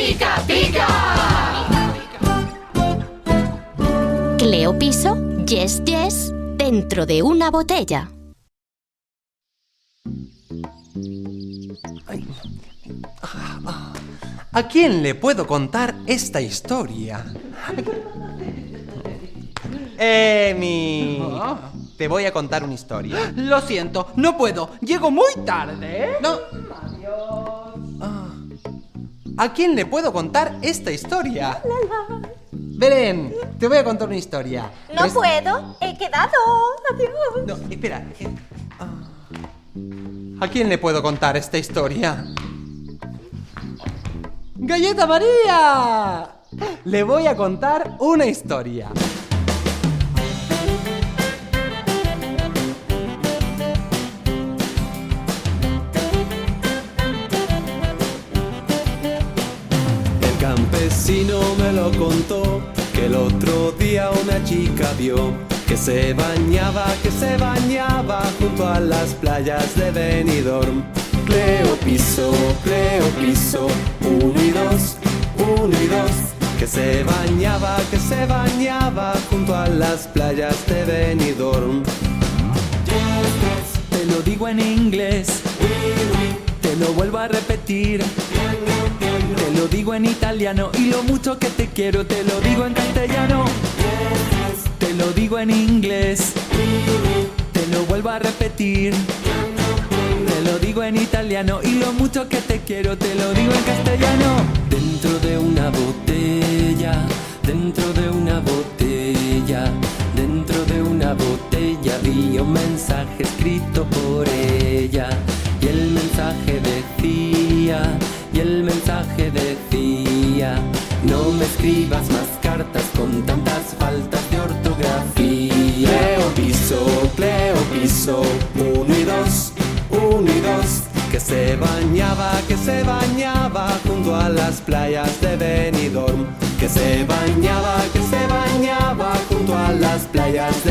pica, pica. Cleo Piso, yes, yes, dentro de una botella. ¿A quién le puedo contar esta historia? Emi, te voy a contar una historia. Lo siento, no puedo. Llego muy tarde. No. ¿A quién le puedo contar esta historia? Belén, te voy a contar una historia. No puedo, he quedado. Adiós. No, espera. ah. ¿A quién le puedo contar esta historia? ¡Galleta María! Le voy a contar una historia. Campesino me lo contó que el otro día una chica vio que se bañaba, que se bañaba junto a las playas de Benidorm. Cleo piso, Cleo piso, uno y dos, uno y dos. Que se bañaba, que se bañaba junto a las playas de Benidorm. Te lo digo en inglés, te lo vuelvo a repetir. Digo en italiano y lo mucho que te quiero te lo digo en castellano. Te lo digo en inglés, te lo vuelvo a repetir. Te lo digo en italiano y lo mucho que te quiero te lo digo en castellano. Dentro de una botella, dentro de una botella, dentro de una botella vi un mensaje escrito por ella. Y el mensaje decía, y el mensaje no me escribas más cartas con tantas faltas de ortografía. Cleo piso, piso, uno y dos, uno y dos. Que se bañaba, que se bañaba junto a las playas de Benidorm. Que se bañaba, que se bañaba junto a las playas de.